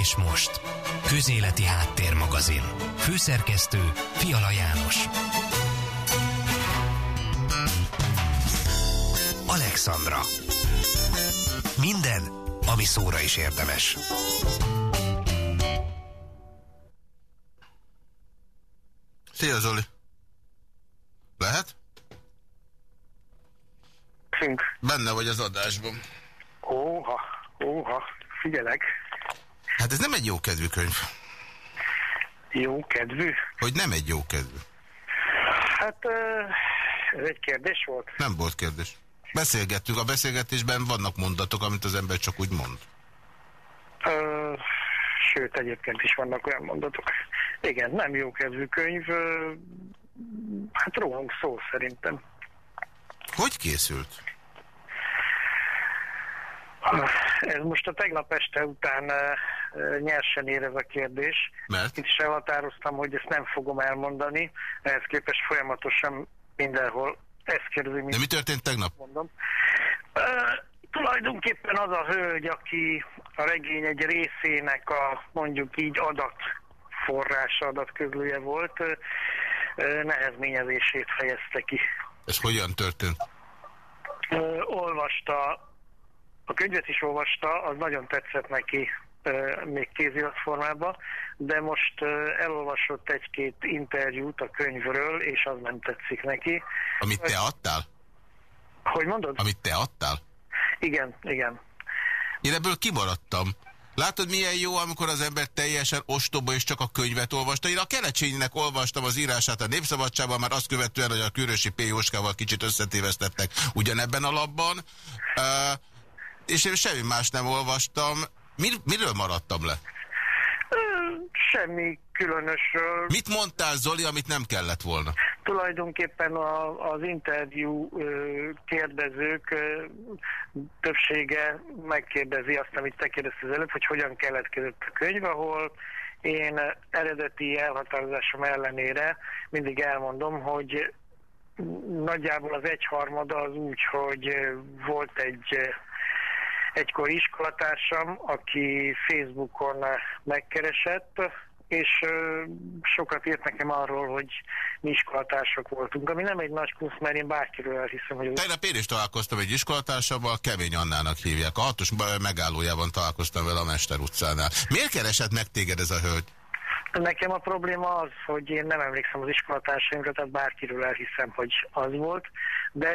és most. Közéleti Háttérmagazin. Főszerkesztő Fiala János. Alexandra. Minden, ami szóra is érdemes. Szia Zoli! Lehet? Szünk. Benne vagy az adásban. Óha, óha, figyelek. Hát ez nem egy jó kedvű könyv. Jó kedvű? Hogy nem egy jó kedvű. Hát ez egy kérdés volt? Nem volt kérdés. Beszélgettünk, a beszélgetésben vannak mondatok, amit az ember csak úgy mond. Ö, sőt, egyébként is vannak olyan mondatok. Igen, nem jó kedvű könyv. Hát rólunk szó szerintem. Hogy készült? Ez most a tegnap este után nyersen ér ez a kérdés. Mert? Itt is elhatároztam, hogy ezt nem fogom elmondani, ehhez képest folyamatosan mindenhol ezt kérdezi. De mi történt tegnap? Mondom. Uh, tulajdonképpen az a hölgy, aki a regény egy részének a mondjuk így adatforrása, adatközlője volt, nehezményezését fejezte ki. Ez hogyan történt? Uh, olvasta a könyvet is olvasta, az nagyon tetszett neki még kéziratformában, de most elolvasott egy-két interjút a könyvről, és az nem tetszik neki. Amit te adtál? Hogy mondod? Amit te adtál? Igen, igen. Én ebből kimaradtam. Látod, milyen jó, amikor az ember teljesen ostoba és csak a könyvet olvasta. Én a Kelecsénynek olvastam az írását a Népszabadságban, már azt követően, hogy a Kürösi P. Jóskával kicsit összetévesztettek ugyanebben a labban. Uh, és én semmi más nem olvastam. Mir miről maradtam le? Semmi különösről. Mit mondtál, Zoli, amit nem kellett volna? Tulajdonképpen a, az interjú ö, kérdezők ö, többsége megkérdezi azt, amit te kérdeztél az előbb, hogy hogyan keletkezett a könyv, ahol én eredeti elhatározásom ellenére mindig elmondom, hogy nagyjából az egyharmada az úgy, hogy volt egy egykor iskolatársam, aki Facebookon megkeresett, és sokat írt nekem arról, hogy mi iskolatársak voltunk, ami nem egy nagy plusz, mert én bárkiről elhiszem, hogy... Tegnap én is találkoztam egy iskolatársaval, Kemény Annának hívják. A hatos megállójában találkoztam vele a Mester utcánál. Miért keresett meg téged ez a hölgy? Nekem a probléma az, hogy én nem emlékszem az iskolatársaimra, tehát bárkiről elhiszem, hogy az volt, de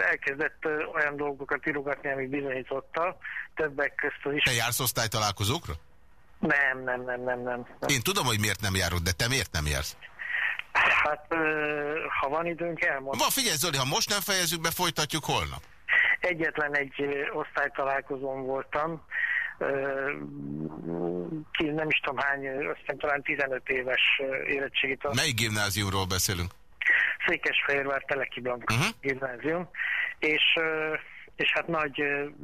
elkezdett olyan dolgokat írogatni, ami bizonyította, többek közt az is. Te jársz osztálytalálkozókra? Nem, nem, nem, nem, nem. Én tudom, hogy miért nem járod, de te miért nem jársz? Hát, ha van időnk, elmondom. Ma figyelj Zoli, ha most nem fejezzük be, folytatjuk holnap. Egyetlen egy osztálytalálkozón voltam, ki nem is tudom hány, aztán talán 15 éves érettségit. Mely gimnáziumról beszélünk? Székesfehérvár Teleki Blank uh. -huh. gimnázium, és, és hát nagy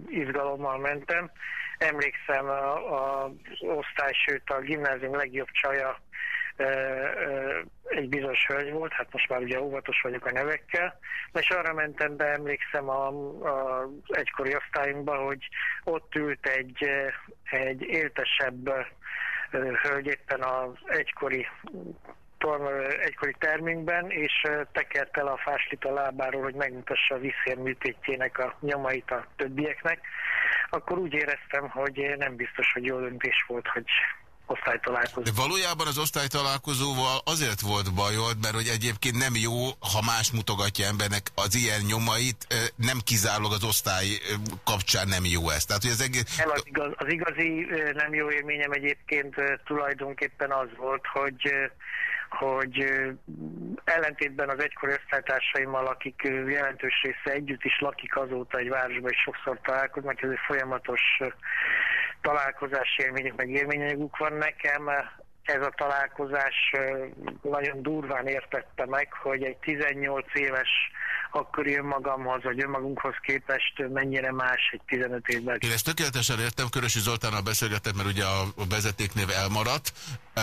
izgalommal mentem. Emlékszem az osztály, sőt a gimnázium legjobb csaja egy bizonyos hölgy volt, hát most már ugye óvatos vagyok a nevekkel, és arra mentem be, emlékszem a, egykori osztályunkban, hogy ott ült egy, egy éltesebb hölgy éppen az egykori egykori termünkben, és tekert el a fáslit a lábáról, hogy megmutassa a vízférműtétjének a nyomait a többieknek, akkor úgy éreztem, hogy nem biztos, hogy jó döntés volt, hogy osztálytalálkozó. De valójában az osztálytalálkozóval azért volt bajod, mert hogy egyébként nem jó, ha más mutogatja embernek az ilyen nyomait, nem kizárólag az osztály kapcsán nem jó ez. Tehát, hogy az, egész... nem, az, igaz, az igazi nem jó élményem egyébként tulajdonképpen az volt, hogy hogy ellentétben az egykori osztálytársaimmal, akik jelentős része együtt is lakik azóta egy városban, és sokszor találkoznak, ez egy folyamatos találkozási élmények, meg élmények van nekem. Ez a találkozás nagyon durván értette meg, hogy egy 18 éves akkor önmagamhoz, vagy önmagunkhoz képest mennyire más egy 15 évvel. Én ezt tökéletesen értem, Körösi Zoltánnal beszélgettem, mert ugye a vezetéknév elmaradt. Uh,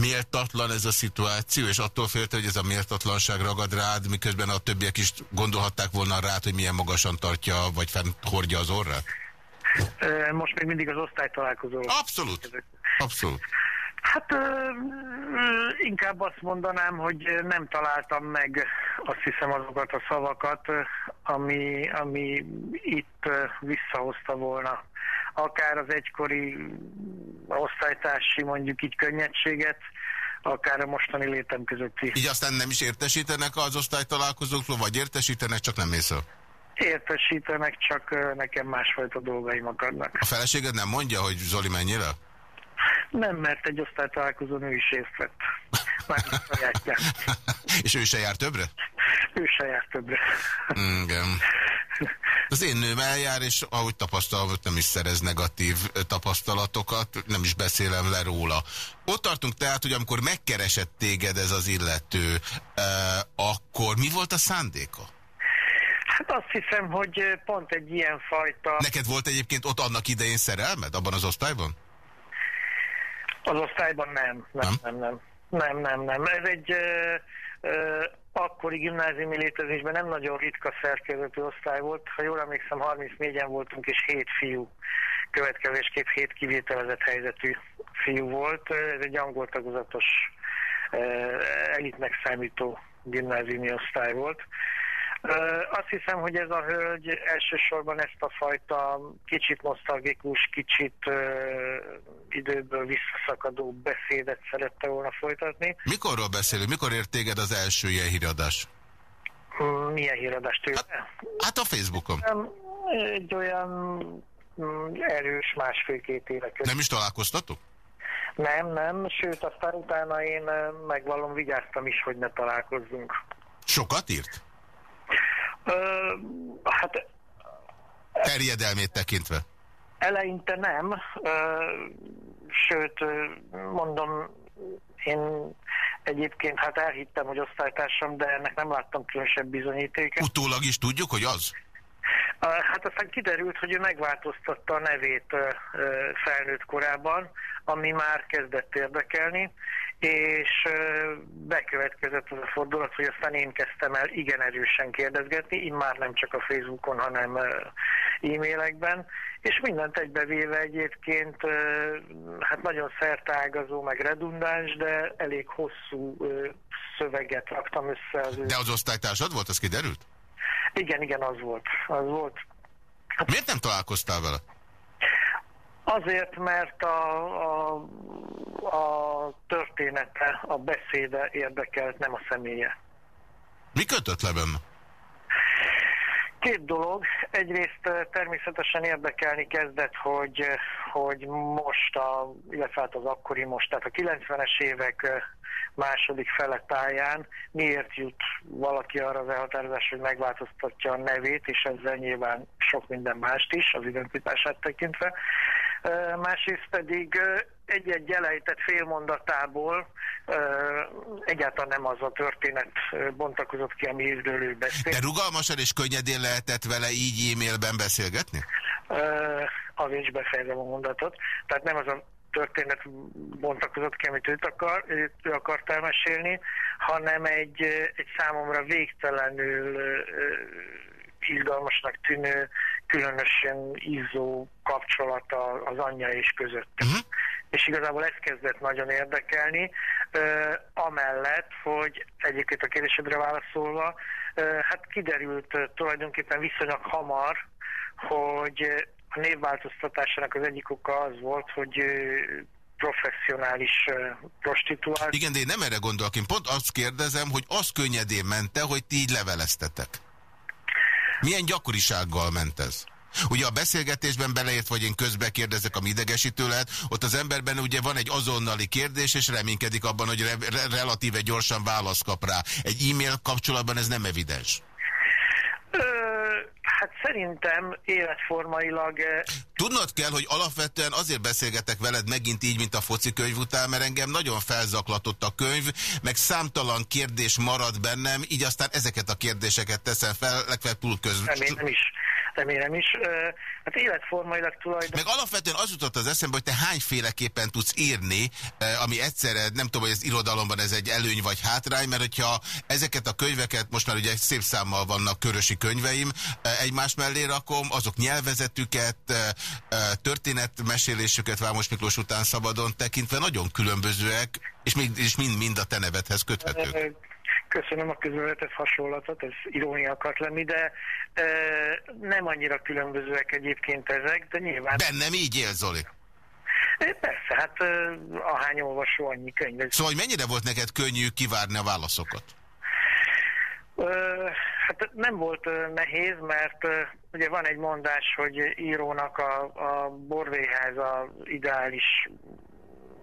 méltatlan ez a szituáció, és attól félte, hogy ez a méltatlanság ragad rád, miközben a többiek is gondolhatták volna rád, hogy milyen magasan tartja, vagy fent hordja az orrát? Most még mindig az osztálytalálkozó. Abszolút. Abszolút. Hát inkább azt mondanám, hogy nem találtam meg azt hiszem azokat a szavakat, ami, ami itt visszahozta volna akár az egykori osztálytársi mondjuk így könnyedséget, akár a mostani létem közötti. Így aztán nem is értesítenek az osztálytalálkozókról, vagy értesítenek, csak nem mész el? Értesítenek, csak nekem másfajta dolgaim akadnak. A feleséged nem mondja, hogy Zoli mennyire? Nem, mert egy osztálytalálkozón ő is részt vett. És ő se jár többre? Ő se jár többre. Igen. Az én nőm eljár, és ahogy tapasztalom, nem is szerez negatív tapasztalatokat, nem is beszélem le róla. Ott tartunk tehát, hogy amikor megkeresett téged ez az illető, eh, akkor mi volt a szándéka? Hát azt hiszem, hogy pont egy ilyen fajta... Neked volt egyébként ott annak idején szerelmed, abban az osztályban? Az osztályban nem, nem, nem, nem. Nem, nem, nem. Ez egy ö, ö, akkori gimnáziumi létezésben nem nagyon ritka szerkezetű osztály volt. Ha jól emlékszem, 34-en voltunk, és 7 fiú. Következésképp 7 kivételezett helyzetű fiú volt. Ez egy angol tagozatos elitnek számító gimnáziumi osztály volt. Azt hiszem, hogy ez a hölgy elsősorban ezt a fajta kicsit nosztalgikus, kicsit időből visszaszakadó beszédet szerette volna folytatni. Mikorról beszélünk? Mikor ért téged az első ilyen híradás? Milyen híradást tőle? Hát, hát a Facebookon. Egy olyan mm, erős másfél-két éve között. Nem is találkoztatok? Nem, nem, sőt aztán utána én megvallom, vigyáztam is, hogy ne találkozzunk. Sokat írt? Hát... Terjedelmét tekintve? Eleinte nem, sőt, mondom, én egyébként hát elhittem, hogy osztálytársam, de ennek nem láttam különösebb bizonyítéket. Utólag is tudjuk, hogy az? Hát aztán kiderült, hogy ő megváltoztatta a nevét felnőtt korában, ami már kezdett érdekelni, és bekövetkezett az a fordulat, hogy aztán én kezdtem el igen erősen kérdezgetni, én már nem csak a Facebookon, hanem e-mailekben, és mindent egybevéve egyébként hát nagyon szertágazó, meg redundáns, de elég hosszú szöveget raktam össze. Az de az osztálytársad volt, az kiderült? Igen, igen, az volt. Az volt. Hát, Miért nem találkoztál vele? Azért, mert a, a, a története, a beszéde érdekelt, nem a személye. Mi kötött le benne? Két dolog. Egyrészt természetesen érdekelni kezdett, hogy, hogy most, a, illetve hát az akkori most, tehát a 90-es évek második fele táján miért jut valaki arra az elhatározás, hogy megváltoztatja a nevét, és ezzel nyilván sok minden mást is, az identitását tekintve. Másrészt pedig egy-egy elejtett félmondatából egyáltalán nem az a történet bontakozott ki, amiről ő beszél. De rugalmasan és könnyedén lehetett vele így e-mailben beszélgetni? Azért is befejezem a mondatot. Tehát nem az a történet bontakozott ki, amit őt akar, ő, ő akart elmesélni, hanem egy, egy számomra végtelenül izgalmasnak tűnő, különösen izzó kapcsolata az anyja és között. Uh-huh. És igazából ez kezdett nagyon érdekelni, uh, amellett, hogy egyébként a kérdésedre válaszolva, uh, hát kiderült uh, tulajdonképpen viszonylag hamar, hogy a névváltoztatásának az egyik oka az volt, hogy professzionális prostituált. Igen, de én nem erre gondolok, én pont azt kérdezem, hogy az könnyedén mente, hogy ti így leveleztetek. Milyen gyakorisággal ment ez? Ugye a beszélgetésben beleért, vagy én közbe kérdezek, ami idegesítő lehet, ott az emberben ugye van egy azonnali kérdés, és reménykedik abban, hogy re re relatíve gyorsan választ kap rá. Egy e-mail kapcsolatban ez nem evidens. Hát szerintem életformailag... Tudnod kell, hogy alapvetően azért beszélgetek veled megint így, mint a foci könyv után, mert engem nagyon felzaklatott a könyv, meg számtalan kérdés marad bennem, így aztán ezeket a kérdéseket teszem fel, legfeljebb túl közben. Nem, én nem is remélem is. Hát életformailag tulajdonképpen... Meg alapvetően az jutott az eszembe, hogy te hányféleképpen tudsz írni, ami egyszerre, nem tudom, hogy az irodalomban ez egy előny vagy hátrány, mert hogyha ezeket a könyveket, most már ugye szép számmal vannak körösi könyveim, egymás mellé rakom, azok nyelvezetüket, történetmesélésüket Vámos Miklós után szabadon tekintve nagyon különbözőek, és mind-mind a te nevedhez köthetők. Köszönöm a közöletet hasonlatot, ez irónia akart lenni, de e, nem annyira különbözőek egyébként ezek, de nyilván... Bennem így él, Zoli? Persze, hát ahány olvasó, annyi könyv. Szóval, hogy mennyire volt neked könnyű kivárni a válaszokat? Hát nem volt nehéz, mert ugye van egy mondás, hogy írónak a, a borvéház a ideális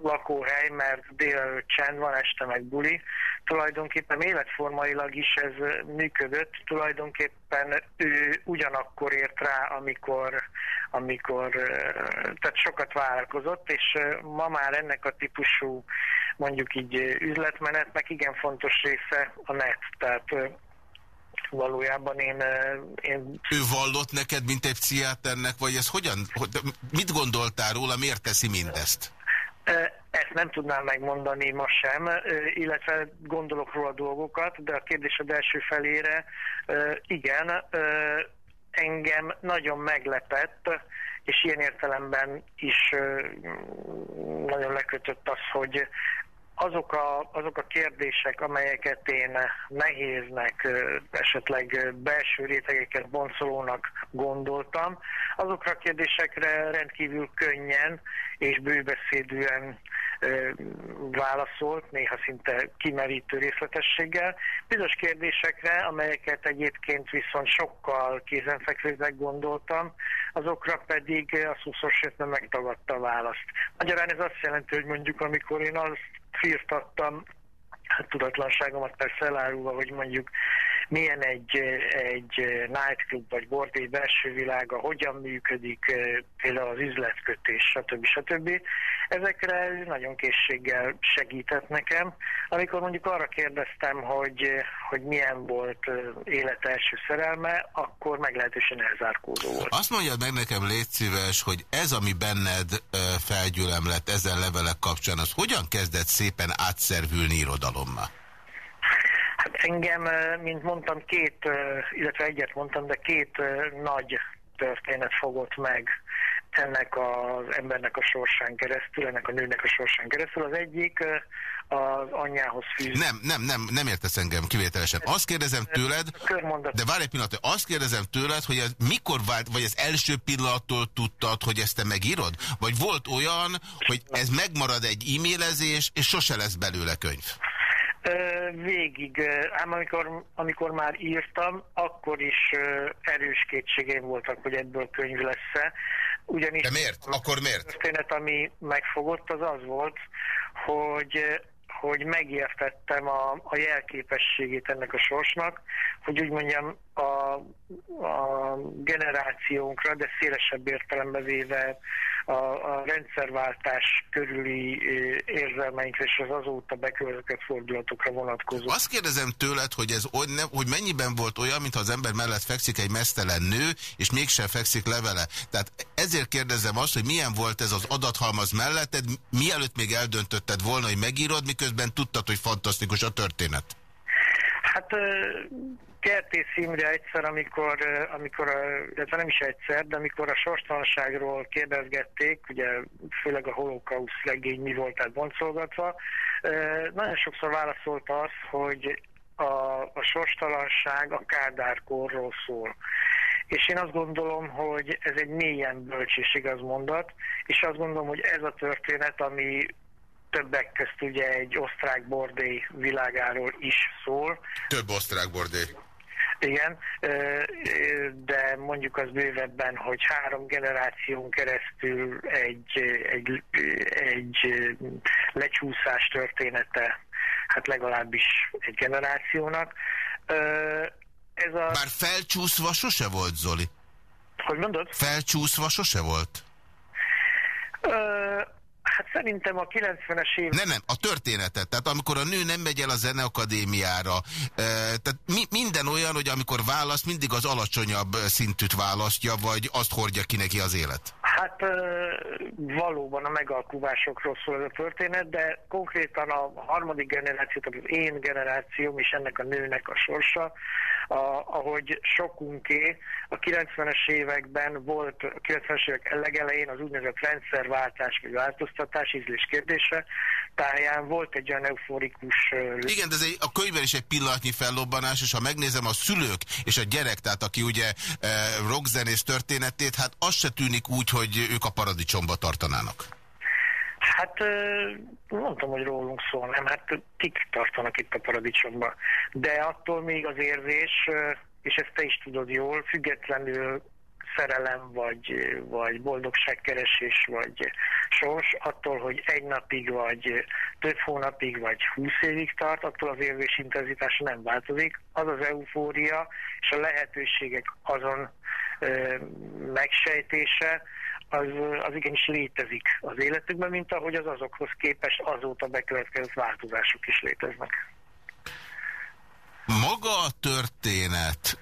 lakóhely, mert délelőtt csend van, este meg buli. Tulajdonképpen életformailag is ez működött, tulajdonképpen ő ugyanakkor ért rá, amikor, amikor tehát sokat vállalkozott, és ma már ennek a típusú mondjuk így üzletmenetnek igen fontos része a net, tehát valójában én, én... Ő vallott neked, mint egy pszichiáternek, vagy ez hogyan, mit gondoltál róla, miért teszi mindezt? Ezt nem tudnám megmondani ma sem, illetve gondolok róla dolgokat, de a kérdésed első felére. Igen, engem nagyon meglepett, és ilyen értelemben is nagyon lekötött az, hogy azok a, azok a kérdések, amelyeket én nehéznek, esetleg belső rétegeket boncolónak gondoltam, azokra a kérdésekre rendkívül könnyen és bőbeszédűen válaszolt, néha szinte kimerítő részletességgel. Bizonyos kérdésekre, amelyeket egyébként viszont sokkal kézenfekvőbbnek gondoltam, azokra pedig a szuszorsétben megtagadta a választ. Magyarán ez azt jelenti, hogy mondjuk amikor én azt firtattam, hát tudatlanságomat persze elárulva, hogy mondjuk milyen egy, egy nightclub vagy bordély belső világa, hogyan működik például az üzletkötés, stb. stb. Ezekre nagyon készséggel segített nekem. Amikor mondjuk arra kérdeztem, hogy, hogy milyen volt élet első szerelme, akkor meglehetősen elzárkózó volt. Azt mondjad meg nekem, légy szíves, hogy ez, ami benned felgyülem lett ezen levelek kapcsán, az hogyan kezdett szépen átszervülni irodalommal? Engem, mint mondtam, két, illetve egyet mondtam, de két nagy történet fogott meg ennek az embernek a sorsán keresztül, ennek a nőnek a sorsán keresztül. Az egyik az anyjához fűz. Nem, nem, nem, nem értesz engem kivételesen. Azt kérdezem tőled, de várj egy pillanat, azt kérdezem tőled, hogy ez mikor vált, vagy ez első pillanattól tudtad, hogy ezt te megírod? Vagy volt olyan, hogy ez megmarad egy e-mailezés, és sose lesz belőle könyv? Végig, ám amikor, amikor már írtam, akkor is erős kétségeim voltak, hogy ebből könyv lesz-e. Ugyanis De miért? Akkor miért? A történet, ami megfogott, az az volt, hogy hogy megértettem a, a jelképességét ennek a sorsnak, hogy úgy mondjam a, a generációnkra, de szélesebb értelembe véve a, a rendszerváltás körüli érzelmeinkre és az azóta bekövetkezett fordulatokra vonatkozó. Azt kérdezem tőled, hogy ez hogy mennyiben volt olyan, mintha az ember mellett fekszik egy mesztelen nő, és mégsem fekszik levele. Tehát ezért kérdezem azt, hogy milyen volt ez az adathalmaz melletted, mielőtt még eldöntötted volna, hogy megírod, miközben tudtad, hogy fantasztikus a történet. Hát Kertész Imre egyszer, amikor, amikor, illetve nem is egyszer, de amikor a sorstalanságról kérdezgették, ugye főleg a holokausz legény mi volt tehát boncolgatva, nagyon sokszor válaszolta az, hogy a, a sorstalanság a kádárkorról szól. És én azt gondolom, hogy ez egy mélyen bölcs és igaz mondat, és azt gondolom, hogy ez a történet, ami többek közt ugye egy osztrák bordély világáról is szól. Több osztrák bordély. Igen, de mondjuk az bővebben, hogy három generáción keresztül egy, egy, egy lecsúszás története, hát legalábbis egy generációnak. Ez a... Bár felcsúszva sose volt, Zoli. Hogy mondod? Felcsúszva sose volt? Szerintem a 90-es év... Nem, nem, a történetet. Tehát amikor a nő nem megy el a zeneakadémiára, tehát mi, minden olyan, hogy amikor választ, mindig az alacsonyabb szintűt választja, vagy azt hordja ki neki az élet? Hát valóban a megalkuvásokról szól ez a történet, de konkrétan a harmadik generáció, tehát az én generációm és ennek a nőnek a sorsa, a, ahogy sokunké a 90-es években volt, a 90-es évek legelején az úgynevezett rendszerváltás vagy változtatás ízlés kérdése, táján volt egy olyan euforikus... Igen, de ez egy, a könyvben is egy pillanatnyi fellobbanás, és ha megnézem a szülők és a gyerek, tehát aki ugye e, rockzenész történetét, hát az se tűnik úgy, hogy ők a paradicsomba tartanának. Hát mondtam, hogy rólunk szól, nem, hát kik tartanak itt a paradicsomba. De attól még az érzés, és ezt te is tudod jól, függetlenül szerelem, vagy, vagy boldogságkeresés, vagy sors, attól, hogy egy napig, vagy több hónapig, vagy húsz évig tart, attól az érzés intenzitása nem változik. Az az eufória és a lehetőségek azon ö, megsejtése, az, az igenis létezik az életükben, mint ahogy az azokhoz képest azóta bekövetkezett változások is léteznek. Maga a történet,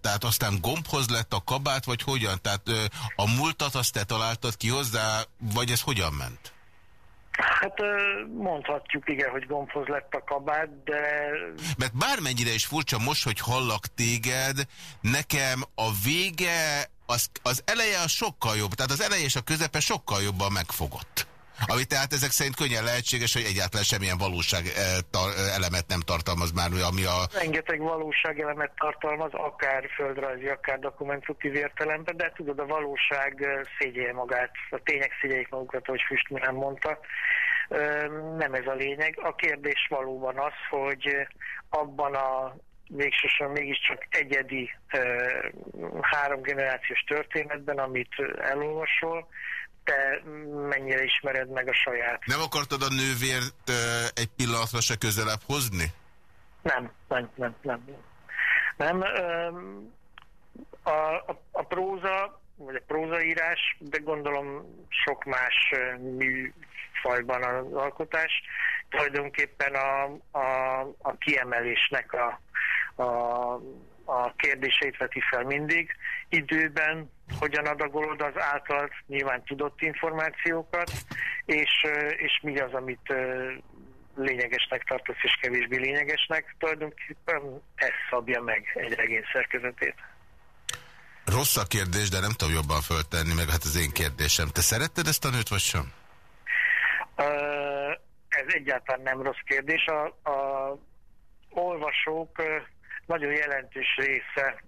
tehát aztán gombhoz lett a kabát, vagy hogyan? Tehát a múltat azt te találtad ki hozzá, vagy ez hogyan ment? Hát mondhatjuk, igen, hogy gombhoz lett a kabát, de... Mert bármennyire is furcsa most, hogy hallak téged, nekem a vége, az, az eleje sokkal jobb, tehát az eleje és a közepe sokkal jobban megfogott. Ami tehát ezek szerint könnyen lehetséges, hogy egyáltalán semmilyen valóság eh, eh, elemet nem tartalmaz már, ami a... Rengeteg valóság elemet tartalmaz, akár földrajzi, akár dokumentatív értelemben, de tudod, a valóság eh, szégyelje magát, a tények szégyeljék magukat, ahogy Füstminen mondta. Nem ez a lényeg. A kérdés valóban az, hogy abban a végsősorban mégiscsak egyedi három generációs történetben, amit elolvasol, te mennyire ismered meg a saját. Nem akartad a nővért egy pillanatra se közelebb hozni? Nem, nem, nem, nem. Nem, a, a, a próza, vagy a prózaírás, de gondolom sok más műfajban az alkotás, tulajdonképpen a, a, a kiemelésnek a, a, a kérdéseit veti fel mindig. Időben hogyan adagolod az által nyilván tudott információkat, és, és mi az, amit lényegesnek tartasz, és kevésbé lényegesnek. Tulajdonképpen ez szabja meg egy regény szerkezetét. Rossz a kérdés, de nem tudom jobban föltenni, meg hát az én kérdésem. Te szeretted ezt a nőt, vagy sem? Ez egyáltalán nem rossz kérdés. A, a olvasók nagyon jelentős része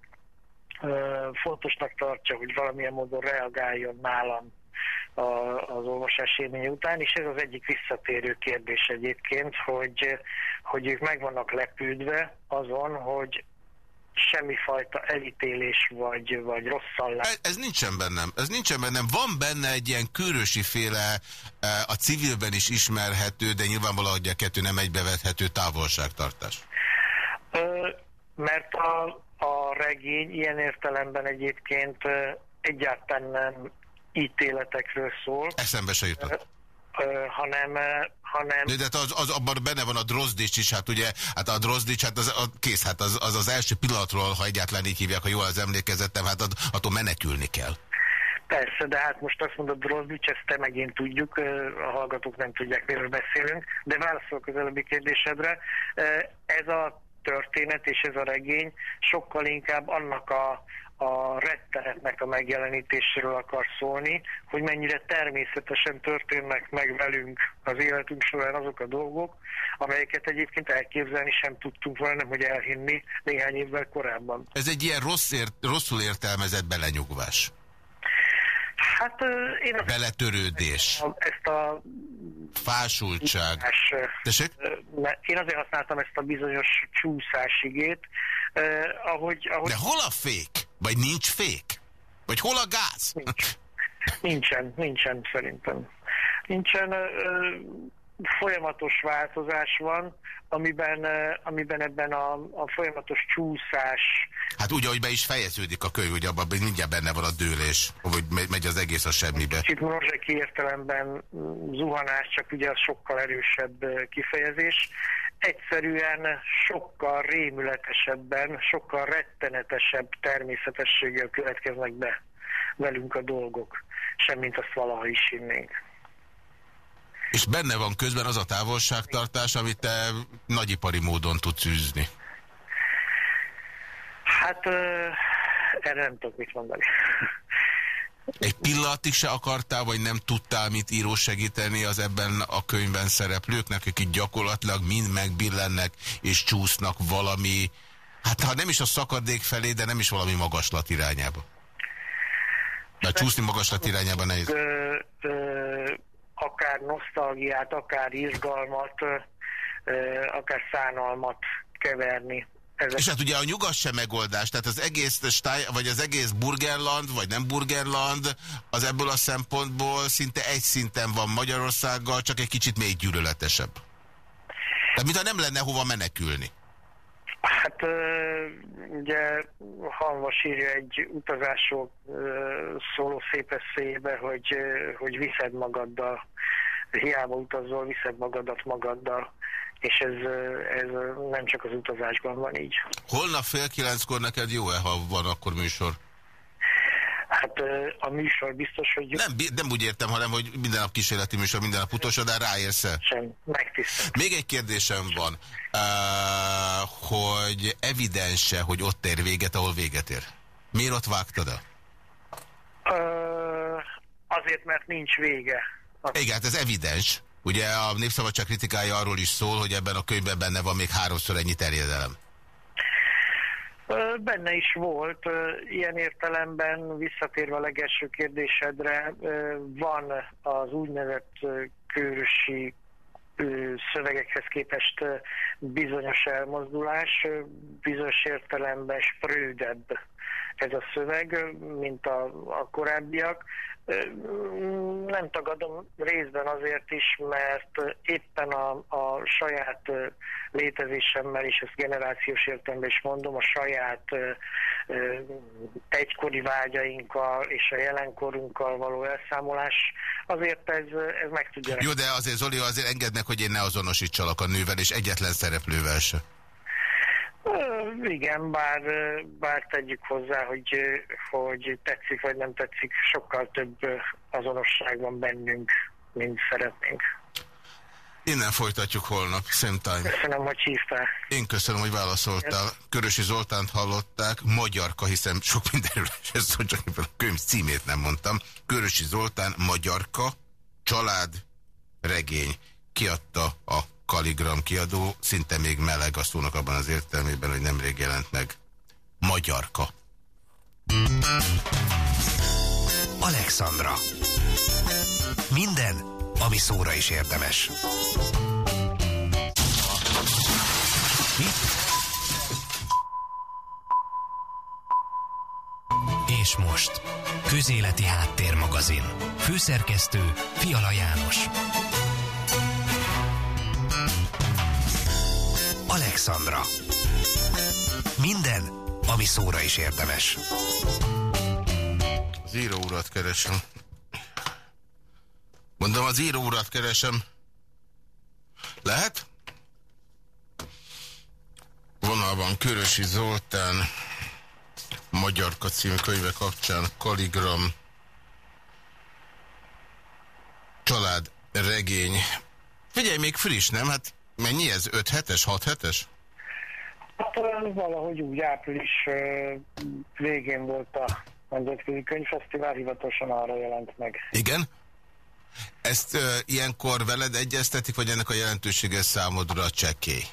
fontosnak tartja, hogy valamilyen módon reagáljon nálam az olvasás élmény után, és ez az egyik visszatérő kérdés egyébként, hogy, hogy ők meg vannak lepődve azon, hogy semmifajta elítélés vagy, vagy rosszallás. Ez, ez nincsen bennem. Ez nincsen bennem. Van benne egy ilyen körösi féle, a civilben is ismerhető, de nyilvánvalóan a kettő nem egybevethető távolságtartás. Ö, mert a, a regény ilyen értelemben egyébként egyáltalán nem ítéletekről szól. Eszembe se jutott. hanem, hanem... De, de hát az, az, abban benne van a Drozdics is, hát ugye, hát a Drozdics, hát az, a, kész, hát az, az az első pillanatról, ha egyáltalán így hívják, ha jól az emlékezettem, hát attól menekülni kell. Persze, de hát most azt mondod, Drozdics, ezt te megint tudjuk, a hallgatók nem tudják, miről beszélünk, de válaszolok az előbbi kérdésedre. Ez a történet és ez a regény sokkal inkább annak a, a rettenetnek a megjelenítéséről akar szólni, hogy mennyire természetesen történnek meg velünk az életünk során azok a dolgok, amelyeket egyébként elképzelni sem tudtunk volna, nem hogy elhinni néhány évvel korábban. Ez egy ilyen rossz ért, rosszul értelmezett belenyugvás. Hát én... Beletörődés. Ezt a... Fásultság. Tessék? Én azért használtam ezt a bizonyos csúszásigét, eh, ahogy, ahogy... De hol a fék? Vagy nincs fék? Vagy hol a gáz? Nincs. Nincsen, nincsen szerintem. Nincsen, folyamatos változás van, amiben, amiben ebben a, a folyamatos csúszás... Hát úgy, ahogy be is fejeződik a könyv, hogy abban mindjárt benne van a dőlés, hogy megy az egész a semmibe. Itt Mrozseki értelemben zuhanás, csak ugye az sokkal erősebb kifejezés. Egyszerűen sokkal rémületesebben, sokkal rettenetesebb természetességgel következnek be velünk a dolgok, semmint azt valaha is hinnénk. És benne van közben az a távolságtartás, amit te nagyipari módon tudsz űzni. Hát erre nem tudok mit mondani. Egy pillanatig se akartál, vagy nem tudtál mit író segíteni az ebben a könyvben szereplőknek, akik gyakorlatilag mind megbillennek és csúsznak valami, hát ha nem is a szakadék felé, de nem is valami magaslat irányába. Mert csúszni magaslat irányába nehéz. Ö, ö, akár nosztalgiát, akár izgalmat, akár szánalmat keverni. Ezek. És hát ugye a nyugat sem megoldás, tehát az egész stály, vagy az egész Burgerland, vagy nem Burgerland, az ebből a szempontból szinte egy szinten van Magyarországgal, csak egy kicsit még gyűlöletesebb. Tehát mintha nem lenne hova menekülni. Hát ugye Hanvas írja egy utazásról szóló szép eszébe, hogy, hogy viszed magaddal, hiába utazol, viszed magadat magaddal, és ez, ez nem csak az utazásban van így. Holnap fél kilenckor neked jó-e, ha van akkor műsor? Hát a műsor biztos, hogy... Nem, nem úgy értem, hanem, hogy minden nap kísérleti műsor, minden nap utolsó, de ráérsz -e? Sem. Még egy kérdésem van, uh, hogy evidense, hogy ott ér véget, ahol véget ér. Miért ott vágtad el? Uh, azért, mert nincs vége. Azt... Igen, hát ez evidens. Ugye a Népszabadság kritikája arról is szól, hogy ebben a könyvben benne van még háromszor ennyi terjedelem. Benne is volt, ilyen értelemben visszatérve a legelső kérdésedre, van az úgynevezett kőrösi szövegekhez képest bizonyos elmozdulás, bizonyos értelemben sprődebb ez a szöveg, mint a, a korábbiak. Nem tagadom részben azért is, mert éppen a, a saját létezésemmel, és ezt generációs értelemben is mondom, a saját egykori vágyainkkal és a jelenkorunkkal való elszámolás, azért ez, ez meg tudja. Jó, de azért Zoli, azért engednek, hogy én ne azonosítsalak a nővel, és egyetlen szereplővel se. Igen, bár, bár tegyük hozzá, hogy, hogy tetszik vagy nem tetszik, sokkal több azonosság van bennünk, mint szeretnénk. Innen folytatjuk holnap, same time. Köszönöm, hogy hívtál. Én köszönöm, hogy válaszoltál. Körösi Zoltánt hallották, magyarka, hiszen sok mindenről ez szó, csak a könyv címét nem mondtam. Körösi Zoltán, magyarka, család, regény. Kiadta a Kaligram kiadó, szinte még meleg a szónak abban az értelmében, hogy nemrég jelent meg. Magyarka. Alexandra. Minden, ami szóra is érdemes. És most, Közéleti Háttérmagazin. Főszerkesztő Fiala János. Alexandra. Minden, ami szóra is érdemes. Az író urat keresem. Mondom, az író urat keresem. Lehet? Vonalban Körösi Zoltán Magyar című könyve kapcsán Kaligram család regény. Figyelj, még friss, nem? Hát Mennyi ez? 5 hetes, 6 hetes? Hát valahogy úgy április végén volt a Nemzetközi Könyvfesztivál, hivatalosan arra jelent meg. Igen? Ezt uh, ilyenkor veled egyeztetik, vagy ennek a jelentősége számodra csekély?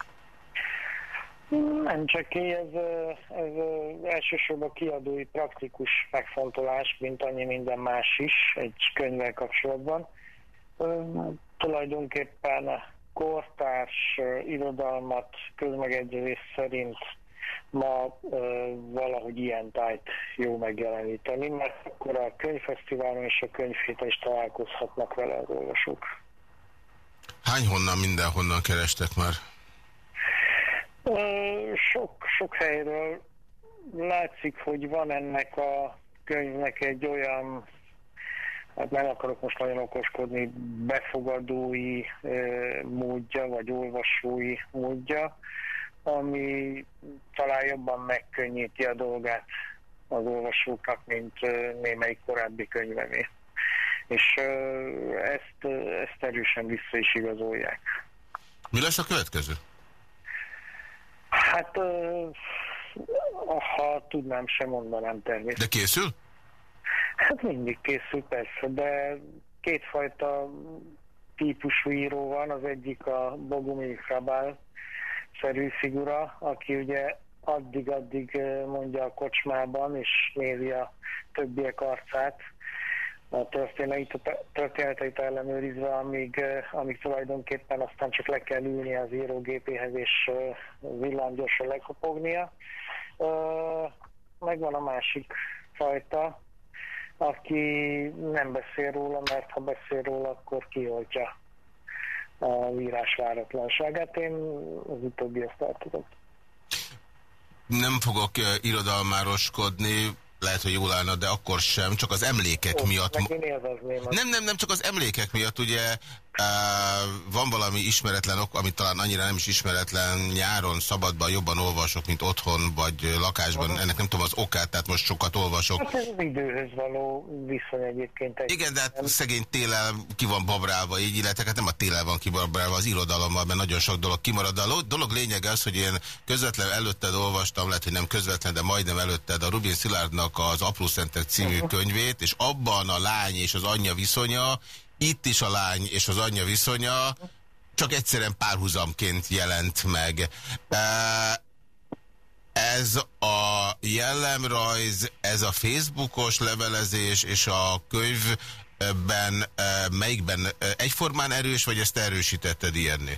Nem csekély, ez, ez elsősorban kiadói praktikus megfontolás, mint annyi minden más is egy könyvvel kapcsolatban. Tulajdonképpen kortárs irodalmat közmegegyezés szerint ma ö, valahogy ilyen tájt jó megjeleníteni, mert akkor a könyvfesztiválon és a könyvhéten is találkozhatnak vele az olvasók. Hány honnan, mindenhonnan kerestek már? Sok, sok helyről látszik, hogy van ennek a könyvnek egy olyan, hát nem akarok most nagyon okoskodni, befogadói módja, vagy olvasói módja, ami talán jobban megkönnyíti a dolgát az olvasóknak, mint némelyik korábbi könyvemé. És ezt, ezt erősen vissza is igazolják. Mi lesz a következő? Hát, ha tudnám, sem mondanám természetesen. De készül? Hát mindig készül, persze, de kétfajta típusú író van, az egyik a Bogumi Hrabál szerű figura, aki ugye addig-addig mondja a kocsmában, és nézi a többiek arcát, a történeteit ellenőrizve, amíg, amíg tulajdonképpen aztán csak le kell ülni az írógépéhez és villámgyorsan lekopognia. Megvan a másik fajta, aki nem beszél róla, mert ha beszél róla, akkor kioltja a írás váratlanságát. Én az utóbbi azt tartozom. Nem fogok irodalmároskodni, lehet, hogy jól állna, de akkor sem, csak az emlékek Ó, miatt. Nem, nem, nem, csak az emlékek miatt, ugye van valami ismeretlen ok, amit talán annyira nem is ismeretlen, nyáron szabadban jobban olvasok, mint otthon, vagy lakásban, ennek nem tudom az okát, tehát most sokat olvasok. Hát ez az időhöz való viszony egyébként. Egy Igen, de hát szegény télel ki van babrálva, így illetve hát nem a télel van kibabrálva, az irodalommal, mert nagyon sok dolog kimarad. A dolog lényeg az, hogy én közvetlen előtted olvastam, lehet, hogy nem közvetlen, de majdnem előtted a Rubin Szilárdnak az Apró Szentek című könyvét, és abban a lány és az anyja viszonya itt is a lány és az anyja viszonya csak egyszerűen párhuzamként jelent meg. Ez a jellemrajz, ez a Facebookos levelezés és a könyvben melyikben egyformán erős, vagy ezt erősítetted ilyenni?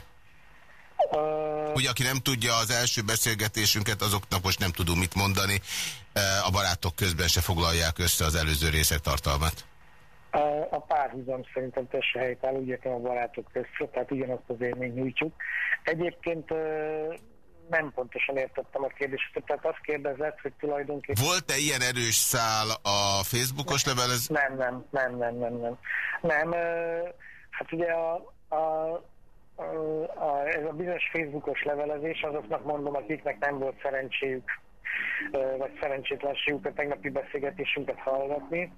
Ugye, aki nem tudja az első beszélgetésünket, azoknak most nem tudunk mit mondani. A barátok közben se foglalják össze az előző részek tartalmát. A párhuzam szerintem teljesen helyt áll, úgy a barátok között, tehát ugyanazt az élményt nyújtsuk. Egyébként nem pontosan értettem a kérdést, tehát azt kérdezett, hogy tulajdonképpen... Volt-e ilyen erős szál a Facebookos levelez? Nem, nem, nem, nem, nem, nem. Nem, hát ugye a, a, a, a, ez a bizonyos Facebookos levelezés, azoknak mondom, akiknek nem volt szerencséjük, vagy szerencsétlenségük a tegnapi beszélgetésünket hallgatni,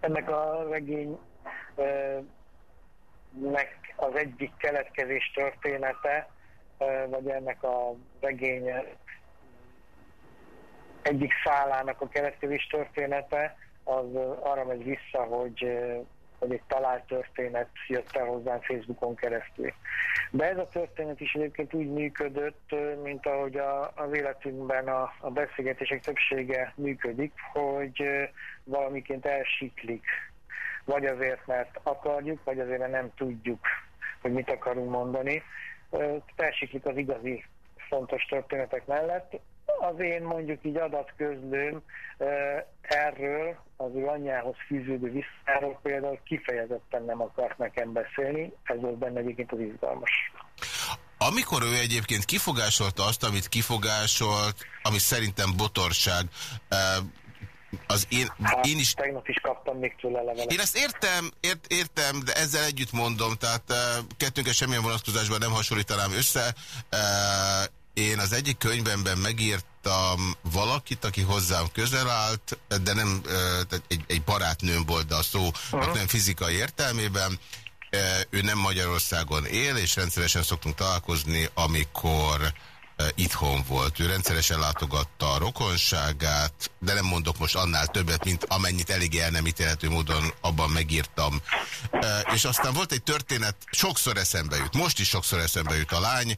ennek a regénynek az egyik keletkezés története, vagy ennek a regény egyik szálának a keletkezés története, az arra megy vissza, hogy, hogy egy talált történet jött el hozzám Facebookon keresztül. De ez a történet is egyébként úgy működött, mint ahogy a, az életünkben a, a beszélgetések többsége működik, hogy valamiként elsiklik. Vagy azért, mert akarjuk, vagy azért, mert nem tudjuk, hogy mit akarunk mondani. Elsiklik az igazi fontos történetek mellett. Az én mondjuk így adatközlőm erről, az ő anyjához fűződő visszáról például kifejezetten nem akart nekem beszélni, ez volt benne egyébként az izgalmas. Amikor ő egyébként kifogásolta azt, amit kifogásolt, ami szerintem botorság, az én, hát, én is... Tegnap is kaptam még tőle levelet. Én ezt értem, ért, értem, de ezzel együtt mondom, tehát kettőnket semmilyen vonatkozásban nem hasonlítanám össze. Én az egyik könyvemben megírtam valakit, aki hozzám közel állt, de nem uh, egy, egy barátnőm volt, de a szó uh -huh. nem fizikai értelmében. Ő nem Magyarországon él, és rendszeresen szoktunk találkozni, amikor itthon volt. Ő rendszeresen látogatta a rokonságát, de nem mondok most annál többet, mint amennyit elég el nem ítélhető módon abban megírtam. És aztán volt egy történet, sokszor eszembe jut, most is sokszor eszembe jut a lány,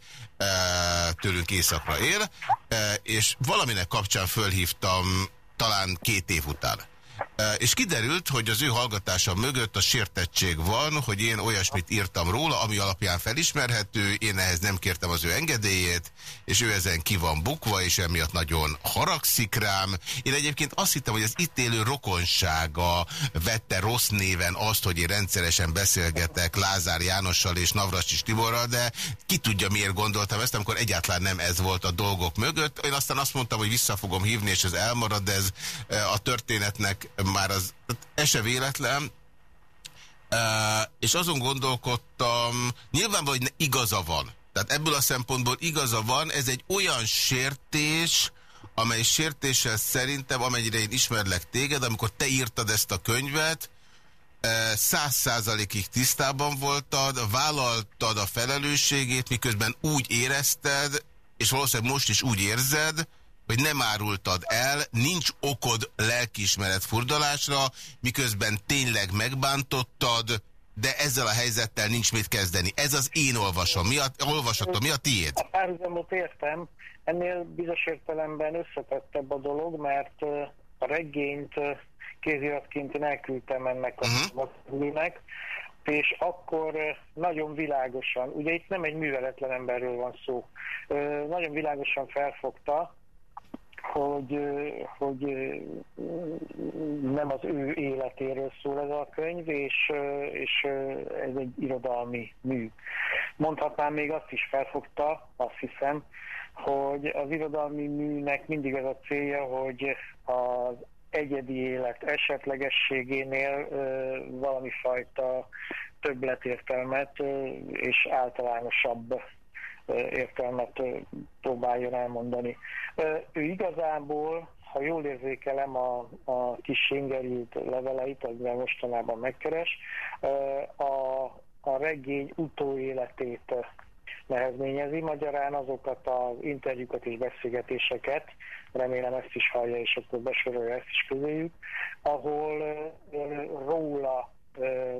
tőlünk éjszakra él, és valaminek kapcsán fölhívtam talán két év után. És kiderült, hogy az ő hallgatása mögött a sértettség van, hogy én olyasmit írtam róla, ami alapján felismerhető, én ehhez nem kértem az ő engedélyét, és ő ezen ki van bukva, és emiatt nagyon haragszik rám. Én egyébként azt hittem, hogy az itt élő rokonsága vette rossz néven azt, hogy én rendszeresen beszélgetek Lázár Jánossal és Navracsis Tiborral, de ki tudja miért gondoltam ezt, amikor egyáltalán nem ez volt a dolgok mögött. Én aztán azt mondtam, hogy vissza fogom hívni, és ez elmarad, de ez a történetnek már az, ez véletlen, Uh, és azon gondolkodtam, nyilvánvaló, hogy igaza van. Tehát ebből a szempontból igaza van, ez egy olyan sértés, amely sértéssel szerintem, amennyire én ismerlek téged, amikor te írtad ezt a könyvet, száz százalékig tisztában voltad, vállaltad a felelősségét, miközben úgy érezted, és valószínűleg most is úgy érzed, hogy nem árultad el, nincs okod lelkiismeret furdalásra, miközben tényleg megbántottad, de ezzel a helyzettel nincs mit kezdeni. Ez az én olvasom. Mi a, olvasatom, mi a tiéd? A párhuzamot értem. Ennél bizonyos értelemben összetettebb a dolog, mert a regényt kéziratként én elküldtem ennek a uh -huh. és akkor nagyon világosan, ugye itt nem egy műveletlen emberről van szó, nagyon világosan felfogta, hogy, hogy nem az ő életéről szól ez a könyv, és, és ez egy irodalmi mű. Mondhatnám még azt is felfogta, azt hiszem, hogy az irodalmi műnek mindig az a célja, hogy az egyedi élet esetlegességénél valami fajta többletértelmet és általánosabb értelmet próbáljon elmondani. Ő igazából, ha jól érzékelem a, a kis singerült leveleit, amivel mostanában megkeres, a, a regény utóéletét nehezményezi, magyarán azokat az interjúkat és beszélgetéseket, remélem ezt is hallja, és akkor besorolja ezt is közéjük, ahol róla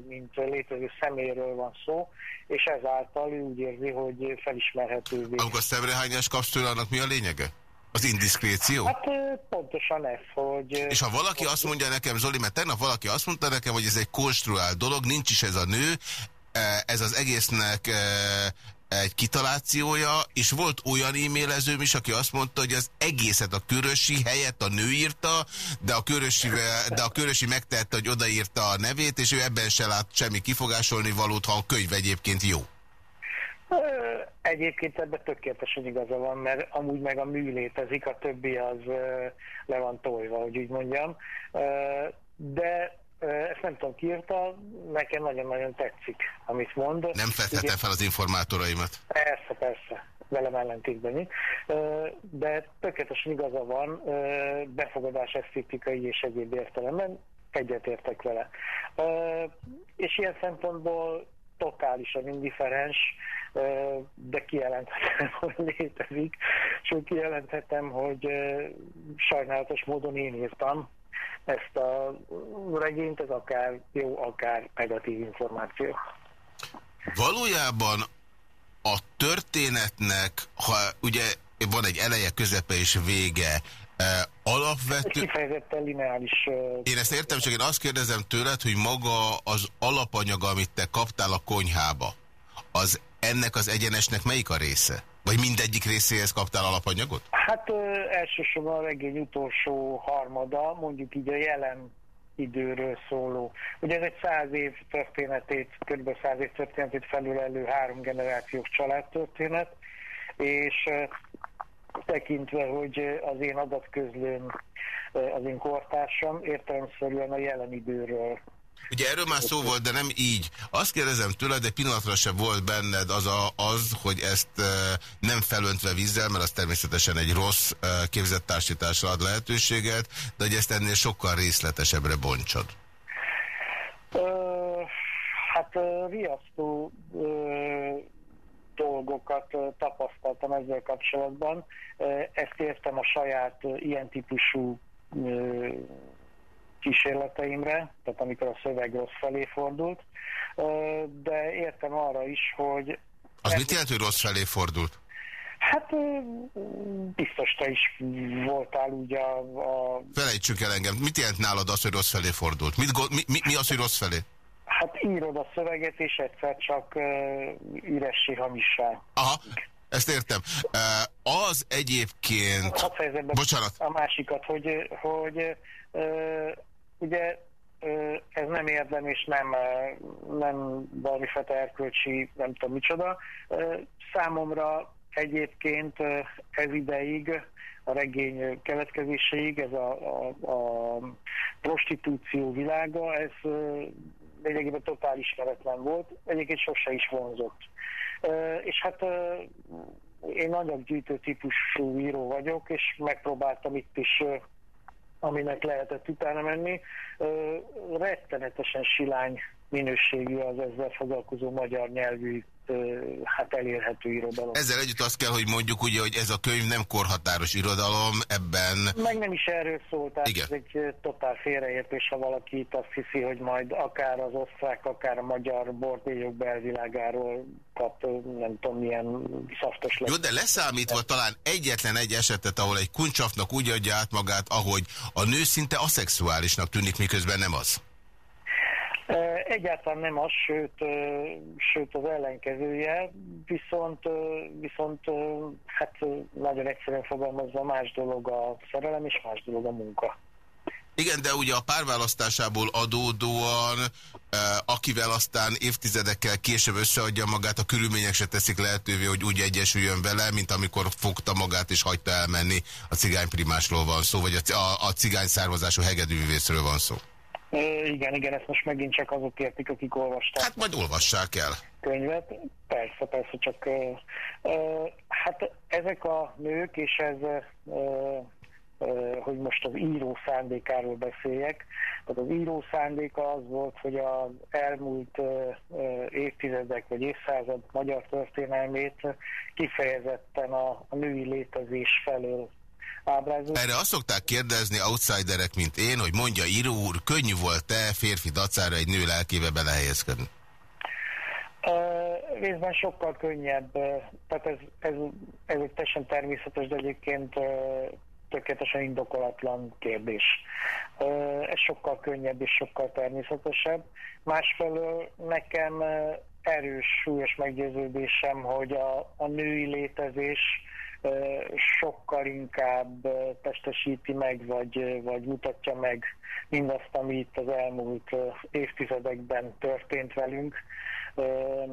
mint létező személyről van szó, és ezáltal ő úgy érzi, hogy felismerhetővé. Amikor szemrehányás kapsz tőle, annak mi a lényege? Az indiszkréció? Hát pontosan ez, hogy... És ha valaki azt mondja nekem, Zoli, mert tegnap valaki azt mondta nekem, hogy ez egy konstruált dolog, nincs is ez a nő, ez az egésznek egy kitalációja, és volt olyan e-mailezőm is, aki azt mondta, hogy az egészet a körösi helyett a nő írta, de a körösi, de a körösi megtette, hogy odaírta a nevét, és ő ebben se lát semmi kifogásolni valót, ha a könyv egyébként jó. Egyébként ebben tökéletesen igaza van, mert amúgy meg a mű létezik, a többi az le van tojva, hogy úgy mondjam. De ezt nem tudom ki írta, nekem nagyon-nagyon tetszik, amit mond. Nem feltettem fel az informátoraimat. Persze, persze, velem ellentétben de tökéletesen igaza van, befogadás esztétikai és egyéb értelemben egyetértek vele. És ilyen szempontból totálisan indiferens, de kijelenthetem, hogy létezik, és úgy kijelenthetem, hogy sajnálatos módon én írtam, ezt a regényt, ez akár jó, akár negatív információ. Valójában a történetnek, ha ugye van egy eleje, közepe és vége, alapvető... Kifejezetten lineáris... Én ezt értem, csak én azt kérdezem tőled, hogy maga az alapanyaga, amit te kaptál a konyhába, az ennek az egyenesnek melyik a része? Vagy mindegyik részéhez kaptál alapanyagot? Hát ö, elsősorban a regény utolsó harmada, mondjuk így a jelen időről szóló. Ugye ez egy száz év történetét, kb. száz év történetét felülelő három generációs családtörténet, és tekintve, hogy az én adatközlőm az én kortársam értelemszerűen a jelen időről Ugye erről már szó volt, de nem így. Azt kérdezem tőled, de pillanatra sem volt benned az, a, az hogy ezt nem felöntve vízzel, mert az természetesen egy rossz képzett társításra ad lehetőséget, de hogy ezt ennél sokkal részletesebbre bontsad. Hát riasztó dolgokat tapasztaltam ezzel kapcsolatban. Ezt értem a saját ilyen típusú kísérleteimre, tehát amikor a szöveg rossz felé fordult, de értem arra is, hogy... Az mit jelent, hogy rossz felé fordult? Hát biztos te is voltál ugye a... a... Felejtsük el engem. Mit jelent nálad az, hogy rossz felé fordult? Mit, mi, mi, mi az, hogy rossz felé? Hát írod a szöveget, és egyszer csak uh, üressé hamissá. Aha, ezt értem. Uh, az egyébként... Hadd Bocsánat. A másikat, hogy, hogy uh, ugye ez nem érdem, és nem, nem valamifajta erkölcsi, nem tudom micsoda. Számomra egyébként ez ideig, a regény keletkezéséig, ez a, a, a prostitúció világa, ez lényegében totál ismeretlen volt, egyébként sose is vonzott. És hát én anyaggyűjtő típusú író vagyok, és megpróbáltam itt is aminek lehetett utána menni. Rettenetesen silány minőségű az ezzel foglalkozó magyar nyelvű hát elérhető irodalom. Ezzel együtt azt kell, hogy mondjuk ugye, hogy ez a könyv nem korhatáros irodalom, ebben... Meg nem is erről szólt, tehát Igen. ez egy totál félreértés, ha valaki itt azt hiszi, hogy majd akár az osztrák, akár a magyar bordélyok belvilágáról kap, nem tudom, milyen szaftos lesz. Jó, de leszámítva talán egyetlen egy esetet, ahol egy kuncsafnak úgy adja át magát, ahogy a nő szinte aszexuálisnak tűnik, miközben nem az. Egyáltalán nem az, sőt, sőt az ellenkezője, viszont, viszont hát nagyon egyszerűen fogalmazva más dolog a szerelem és más dolog a munka. Igen, de ugye a párválasztásából adódóan, akivel aztán évtizedekkel később összeadja magát, a körülmények se teszik lehetővé, hogy úgy egyesüljön vele, mint amikor fogta magát és hagyta elmenni. A cigányprimásról van szó, vagy a, a, a cigány származású hegedűvészről van szó. Igen, igen, ezt most megint csak azok értik, akik olvasták. Hát majd olvassák el. Könyvet. Persze, persze, csak uh, uh, hát ezek a nők, és ez uh, hogy most az író szándékáról beszéljek. Tehát az író szándéka az volt, hogy az elmúlt évtizedek vagy évszázad magyar történelmét kifejezetten a, a női létezés felől ábrázol. Erre azt szokták kérdezni outsiderek, mint én, hogy mondja író úr, könnyű volt-e férfi dacára egy nő lelkébe belehelyezkedni? Uh, részben sokkal könnyebb, tehát ez, ez, ez egy teljesen természetes, de egyébként uh, tökéletesen indokolatlan kérdés. Ez sokkal könnyebb és sokkal természetesebb. Másfelől nekem erős, súlyos meggyőződésem, hogy a, a női létezés sokkal inkább testesíti meg, vagy, vagy mutatja meg mindazt, ami itt az elmúlt évtizedekben történt velünk,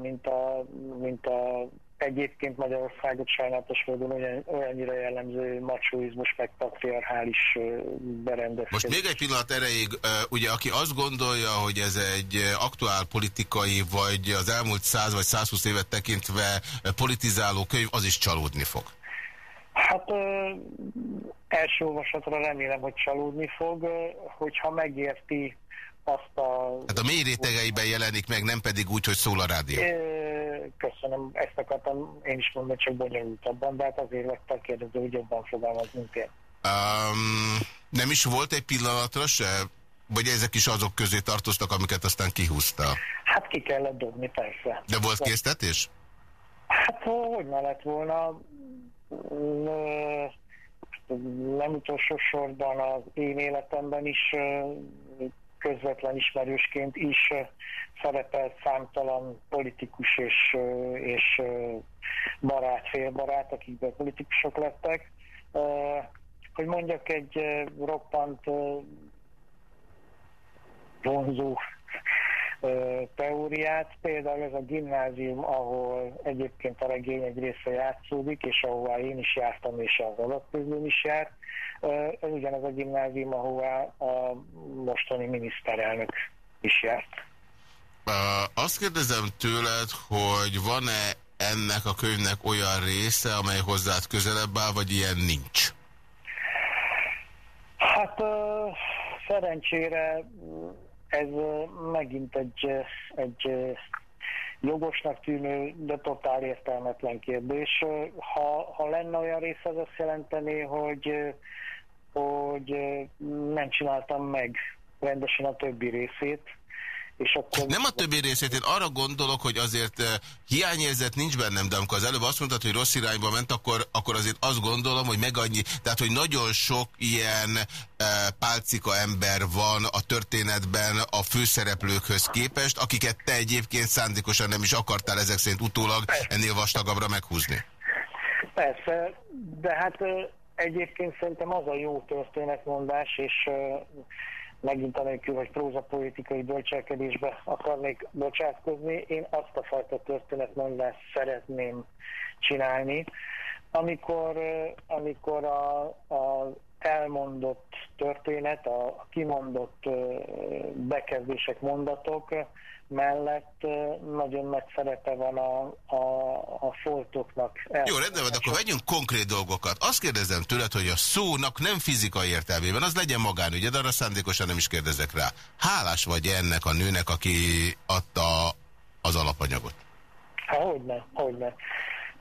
mint a, mint a egyébként Magyarországot sajnálatos módon olyan, olyannyira jellemző macsóizmus meg patriarchális berendezkedés. Most még egy pillanat erejéig, ugye aki azt gondolja, hogy ez egy aktuál politikai, vagy az elmúlt 100 vagy 120 évet tekintve politizáló könyv, az is csalódni fog. Hát ö, első olvasatra remélem, hogy csalódni fog, hogyha megérti azt a... Hát a mély rétegeiben jelenik meg, nem pedig úgy, hogy szól a rádió. Köszönöm, ezt akartam én is mondani, csak bonyolultabban, de hát azért lett a kérdező, hogy jobban fogalmazunk én. Um, nem is volt egy pillanatra se? Vagy ezek is azok közé tartoztak, amiket aztán kihúzta? Hát ki kellett dobni, persze. De volt késztetés? Hát hogy ne lett volna, nem utolsó sorban az én életemben is közvetlen ismerősként is szerepelt számtalan politikus és, és barát, félbarát, akikből politikusok lettek. Hogy mondjak egy roppant vonzó teóriát. Például ez a gimnázium, ahol egyébként a regény egy része játszódik, és ahová én is jártam, és az alatközlőm is járt. Ez ugyanaz a gimnázium, ahová a mostani miniszterelnök is járt. Azt kérdezem tőled, hogy van-e ennek a könyvnek olyan része, amely hozzád közelebb áll, vagy ilyen nincs? Hát szerencsére ez megint egy, egy jogosnak tűnő, de totál értelmetlen kérdés. Ha, ha lenne olyan rész, az azt jelenteni, hogy, hogy nem csináltam meg rendesen a többi részét, És akkor nem a többi részét, én arra gondolok, hogy azért uh, hiányérzet nincs bennem, de amikor az előbb azt mondtad, hogy rossz irányba ment, akkor, akkor azért azt gondolom, hogy meg annyi, tehát hogy nagyon sok ilyen uh, pálcika ember van a történetben a főszereplőkhöz képest, akiket te egyébként szándékosan nem is akartál ezek szerint utólag ennél vastagabbra meghúzni. Persze, de hát egyébként szerintem az a jó történetmondás, és megint anélkül, hogy prózapolitikai bölcselkedésbe akarnék bocsátkozni, én azt a fajta történetmondást szeretném csinálni, amikor, amikor a, a elmondott történet, a kimondott bekezdések, mondatok mellett nagyon nagy szerepe van a, a, a foltoknak. Jó, rendben van, akkor vegyünk konkrét dolgokat. Azt kérdezem tőled, hogy a szónak nem fizikai értelmében, az legyen magánügyed, arra szándékosan nem is kérdezek rá. Hálás vagy -e ennek a nőnek, aki adta az alapanyagot? Há, hogyne, hogyne.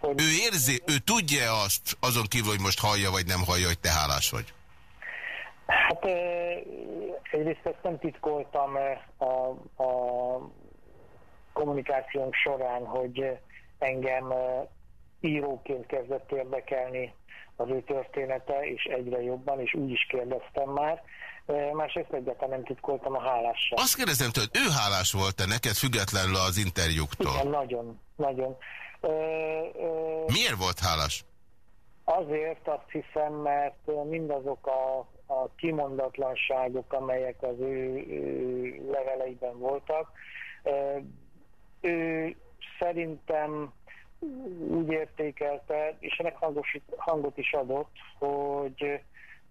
Hogy... Ő érzi, ő tudja azt, azon kívül, hogy most hallja vagy nem hallja, hogy te hálás vagy? Hát egyrészt ezt nem titkoltam a, a kommunikációnk során, hogy engem íróként kezdett érdekelni az ő története, és egyre jobban, és úgy is kérdeztem már. Másrészt egyáltalán nem titkoltam a hálással. Azt kérdezem hogy ő hálás volt-e neked függetlenül az interjúktól? Igen, nagyon, nagyon. Miért volt hálás? Azért azt hiszem, mert mindazok a, a kimondatlanságok, amelyek az ő, ő leveleiben voltak, ő szerintem úgy értékelte, és ennek hangos, hangot is adott, hogy,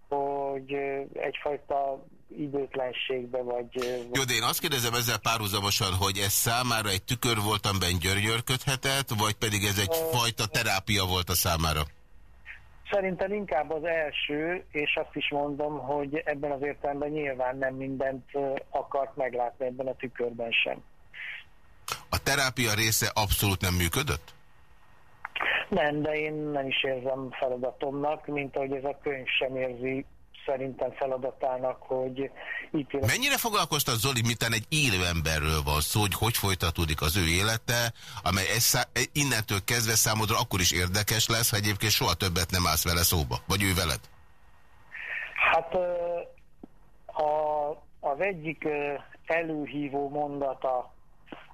hogy egyfajta időtlenségbe vagy... Jó, de én azt kérdezem ezzel párhuzamosan, hogy ez számára egy tükör volt, amiben györgyörködhetett, vagy pedig ez egy fajta terápia volt a számára? Szerintem inkább az első, és azt is mondom, hogy ebben az értelemben nyilván nem mindent akart meglátni ebben a tükörben sem. A terápia része abszolút nem működött? Nem, de én nem is érzem feladatomnak, mint ahogy ez a könyv sem érzi szerintem feladatának, hogy ítélet... Mennyire foglalkoztat Zoli, miten egy élő emberről van szó, hogy hogy folytatódik az ő élete, amely innentől kezdve számodra akkor is érdekes lesz, ha egyébként soha többet nem állsz vele szóba, vagy ő veled? Hát a, az egyik előhívó mondata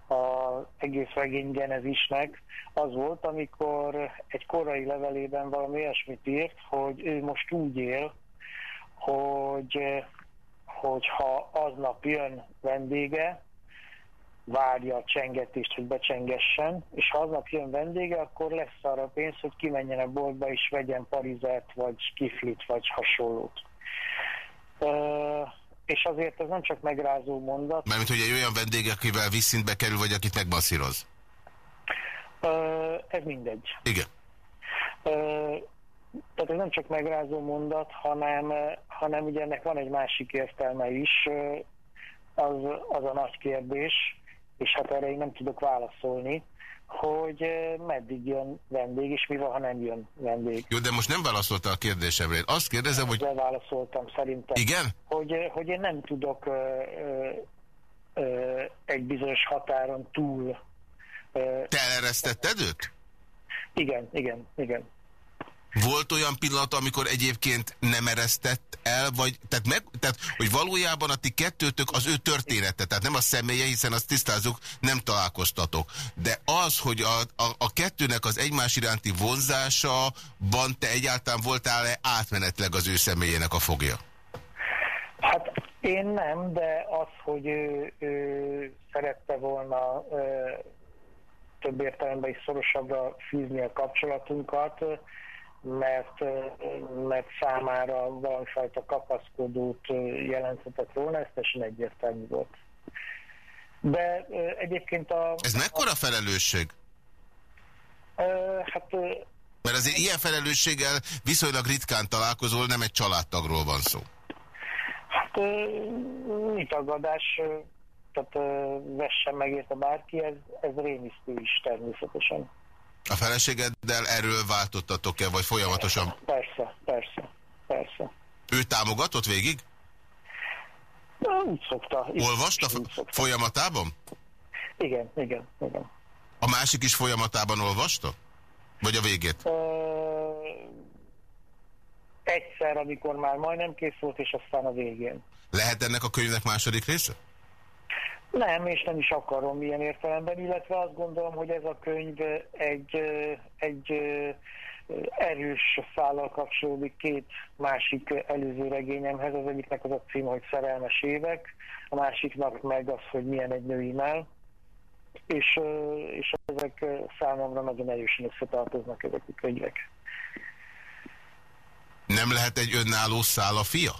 az egész regény genezisnek az volt, amikor egy korai levelében valami olyasmit írt, hogy ő most úgy él, hogy, hogyha aznap jön vendége, várja a csengetést, hogy becsengessen, és ha aznap jön vendége, akkor lesz arra pénz, hogy kimenjen a boltba és vegyen parizet, vagy kiflit, vagy hasonlót. Uh, és azért ez nem csak megrázó mondat. Mármint, hogy egy olyan vendég, akivel visszintbe kerül, vagy akit megmasszíroz? Uh, ez mindegy. Igen. Uh, tehát ez nem csak megrázó mondat, hanem, hanem ugye ennek van egy másik értelme is, az, az a nagy kérdés, és hát erre én nem tudok válaszolni, hogy meddig jön vendég, és mi van, ha nem jön vendég. Jó, de most nem válaszolta a kérdésemre. Azt kérdezem, hogy... Ezzel válaszoltam szerintem. Igen? Hogy, hogy én nem tudok ö, ö, egy bizonyos határon túl... Ö, Te eleresztetted őt? Igen, igen, igen. Volt olyan pillanat, amikor egyébként nem eresztett el, vagy, tehát, meg, tehát hogy valójában a ti kettőtök az ő története, tehát nem a személye, hiszen azt tisztázunk, nem találkoztatok. De az, hogy a, a, a kettőnek az egymás iránti vonzása-ban te egyáltalán voltál-e átmenetleg az ő személyének a fogja? Hát én nem, de az, hogy ő, ő szerette volna ö, több értelemben is szorosabbra fűzni a kapcsolatunkat, mert, mert számára valamifajta kapaszkodót jelenthetett volna, ez teljesen egyértelmű volt. De egyébként a... Ez mekkora felelősség? Hát... Mert azért ilyen felelősséggel viszonylag ritkán találkozol, nem egy családtagról van szó. Hát mi tagadás, tehát vessen meg érte bárki, ez, ez rémisztő is természetesen. A feleségeddel erről váltottatok-e, vagy folyamatosan? Persze, persze, persze. Ő támogatott végig? Úgy szokta. Olvasta szokta. folyamatában? Igen, igen, igen. A másik is folyamatában olvasta? Vagy a végét? Uh, egyszer, amikor már majdnem kész volt, és aztán a végén. Lehet ennek a könyvnek második része? Nem, és nem is akarom ilyen értelemben, illetve azt gondolom, hogy ez a könyv egy, egy erős szállal kapcsolódik két másik előző regényemhez. Az egyiknek az a cím, hogy Szerelmes évek, a másiknak meg az, hogy milyen egy női mell. És, és ezek számomra nagyon erősen összetartoznak ezek a könyvek. Nem lehet egy önálló szál a fia?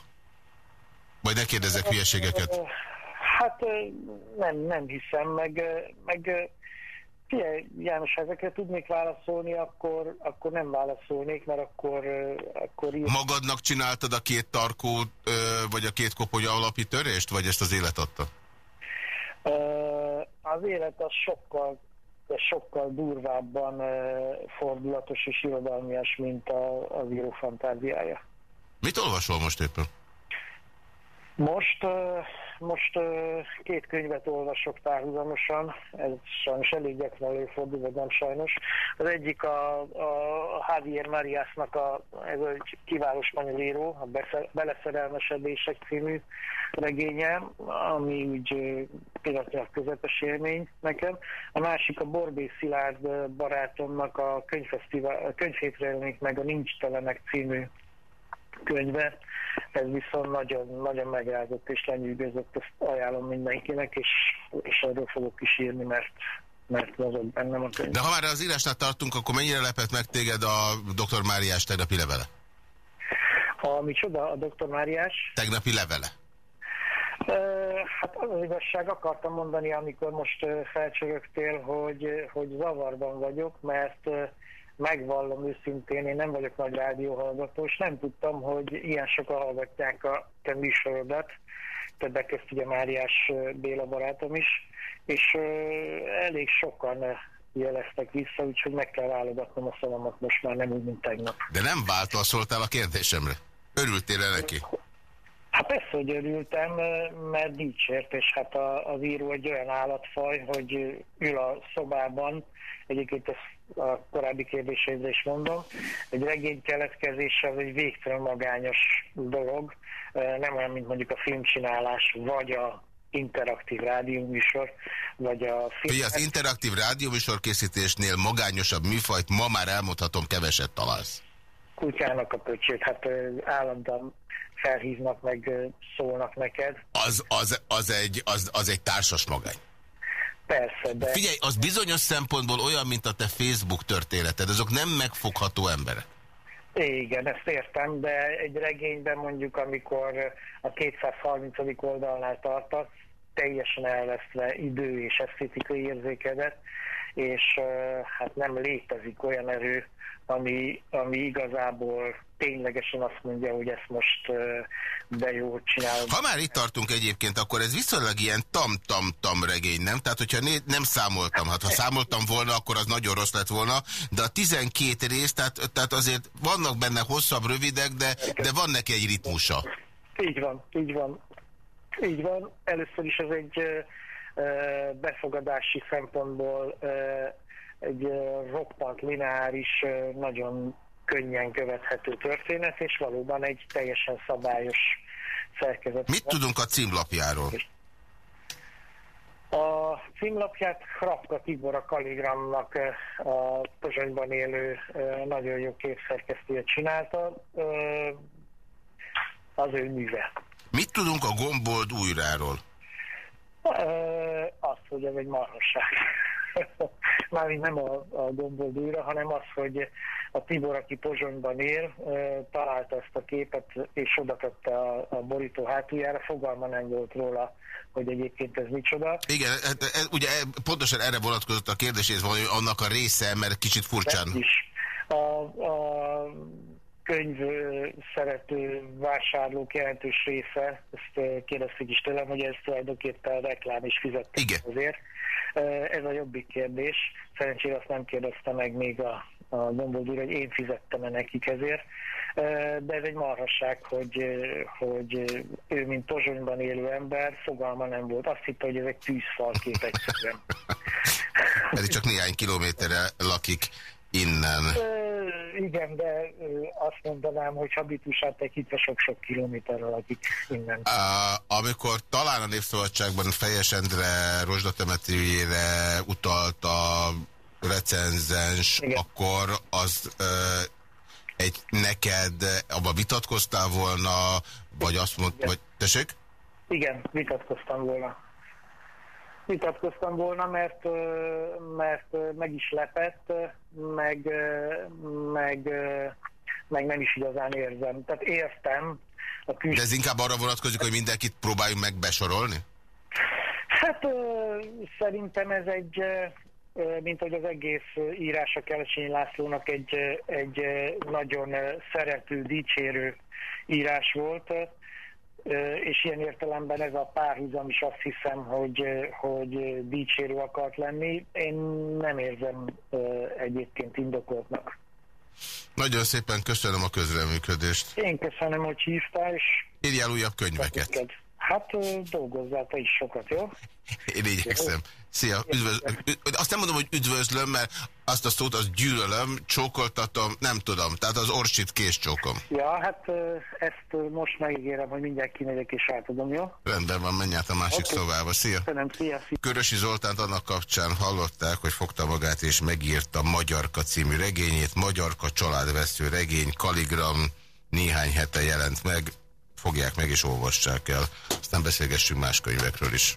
Vagy ne kérdezek hülyeségeket? Hát nem, nem hiszem, meg, meg Figyelj, János, ha ezekre tudnék válaszolni, akkor, akkor nem válaszolnék, mert akkor... akkor. Magadnak csináltad a két tarkó, vagy a két koponya alapi törést, vagy ezt az élet adta? Az élet az sokkal, sokkal durvábban fordulatos és irodalmias, mint a, az író fantáziája. Mit olvasol most éppen? Most, most két könyvet olvasok párhuzamosan, ez sajnos elég gyakran előfordul, vagy nem sajnos. Az egyik a, a Javier Mariasnak a, ez egy kiváló spanyol író, a Beleszerelmesedések című regénye, ami úgy pillanatnyilag közepes élmény nekem. A másik a Borbé Szilárd barátomnak a könyvfesztivál, könyvhétre meg a Nincs telenek című könyve, ez viszont nagyon, nagyon megrázott és lenyűgözött, ezt ajánlom mindenkinek, és, és erről fogok is írni, mert mert mozog bennem a könyv. De ha már az írásnál tartunk, akkor mennyire lepett meg téged a dr. Máriás tegnapi levele? A micsoda, a dr. Máriás? Tegnapi levele. Hát az az igazság, akartam mondani, amikor most felcsörögtél, hogy, hogy zavarban vagyok, mert megvallom őszintén, én nem vagyok nagy rádióhallgató, és nem tudtam, hogy ilyen sokan hallgatják a te műsorodat, többek között ugye Máriás Béla barátom is, és elég sokan jeleztek vissza, úgyhogy meg kell válogatnom a szavamat most már nem úgy, mint tegnap. De nem válaszoltál a kérdésemre? Örültél-e neki? Hát persze, hogy örültem, mert dicsért, és hát a, az író egy olyan állatfaj, hogy ül a szobában, egyébként ezt a korábbi kérdésedre is mondom, egy regény keletkezése az egy végtelen magányos dolog, nem olyan, mint mondjuk a filmcsinálás, vagy a interaktív rádióműsor, vagy a film... Ugye az interaktív rádióműsor készítésnél magányosabb műfajt ma már elmondhatom keveset találsz. Kutyának a pöcsét, hát állandóan felhívnak, meg szólnak neked. Az, az, az, egy, az, az egy társas magány. Persze, de... Figyelj, az bizonyos szempontból olyan, mint a te Facebook történeted, azok nem megfogható emberek. Igen, ezt értem, de egy regényben mondjuk, amikor a 230. oldalnál tartasz, teljesen elveszve idő és esztétikai érzékedet, és hát nem létezik olyan erő, ami, ami igazából ténylegesen azt mondja, hogy ezt most de jó csinálom. Ha már itt tartunk egyébként, akkor ez viszonylag ilyen tam-tam-tam regény, nem? Tehát, hogyha nem számoltam, hát ha számoltam volna, akkor az nagyon rossz lett volna, de a 12 rész, tehát, tehát azért vannak benne hosszabb, rövidek, de, de van neki egy ritmusa. Így van, így van. Így van. Először is ez egy befogadási szempontból egy roppant lineáris, nagyon könnyen követhető történet, és valóban egy teljesen szabályos szerkezet. Mit tudunk a címlapjáról? A címlapját Hrapka Tibor a Kaligramnak a Pozsonyban élő nagyon jó képszerkesztője csinálta. Az ő műve. Mit tudunk a Gombold újráról? Azt, hogy ez egy marhasság. Mármint nem a, a Gombold újra, hanem az, hogy a Tibor, aki Pozsonyban él, találta ezt a képet, és oda tette a, a borító hátuljára, fogalma nem volt róla, hogy egyébként ez micsoda. Igen, hát, ez, ugye pontosan erre vonatkozott a kérdés, ez van annak a része, mert kicsit furcsán. is. A, a könyv szerető vásárlók jelentős része, ezt kérdezték is tőlem, hogy ez tulajdonképpen reklám is fizette Igen. azért. Ez a jobbik kérdés. Szerencsére azt nem kérdezte meg még a a Domboldúr, hogy én fizettem -e nekik ezért. De ez egy marhasság, hogy, hogy ő, mint Pozsonyban élő ember, fogalma nem volt. Azt hitte, hogy ez egy tűzfalkép egyszerűen. Pedig csak néhány kilométerre lakik innen. Ö, igen, de azt mondanám, hogy habitusát tekintve sok-sok kilométerre lakik innen. Uh, amikor talán a Népszabadságban Fejes Endre rozsdatemetőjére utalt a recenzens, igen. akkor az uh, egy neked, abba vitatkoztál volna, vagy azt mondta, vagy tessék? Igen, vitatkoztam volna vitatkoztam volna, mert, mert meg is lepett, meg, meg, meg nem is igazán érzem. Tehát értem. A kül... De ez inkább arra vonatkozik, hogy mindenkit próbáljunk meg besorolni? Hát szerintem ez egy, mint hogy az egész írása Kelecsényi Lászlónak egy, egy nagyon szerető, dicsérő írás volt és ilyen értelemben ez a párhuzam is azt hiszem, hogy, hogy dicsérő akart lenni. Én nem érzem egyébként indokoltnak. Nagyon szépen köszönöm a közreműködést. Én köszönöm, hogy hívtál, és... Írjál újabb könyveket. Hát dolgozzál te is sokat, jó? Én igyekszem. Szia, üdvözlöm. Azt nem mondom, hogy üdvözlöm, mert azt a szót az gyűlölöm, csókoltatom, nem tudom. Tehát az orsit kés csókom. Ja, hát ezt most megígérem, hogy mindjárt kimegyek és átadom, jó? Rendben van, menj át a másik okay. szobába. Szia. Köszönöm, szia, szia. Körösi Zoltánt annak kapcsán hallották, hogy fogta magát és megírta Magyarka című regényét. Magyarka családvesző regény, Kaligram néhány hete jelent meg. Fogják meg és olvassák el. Aztán beszélgessünk más könyvekről is.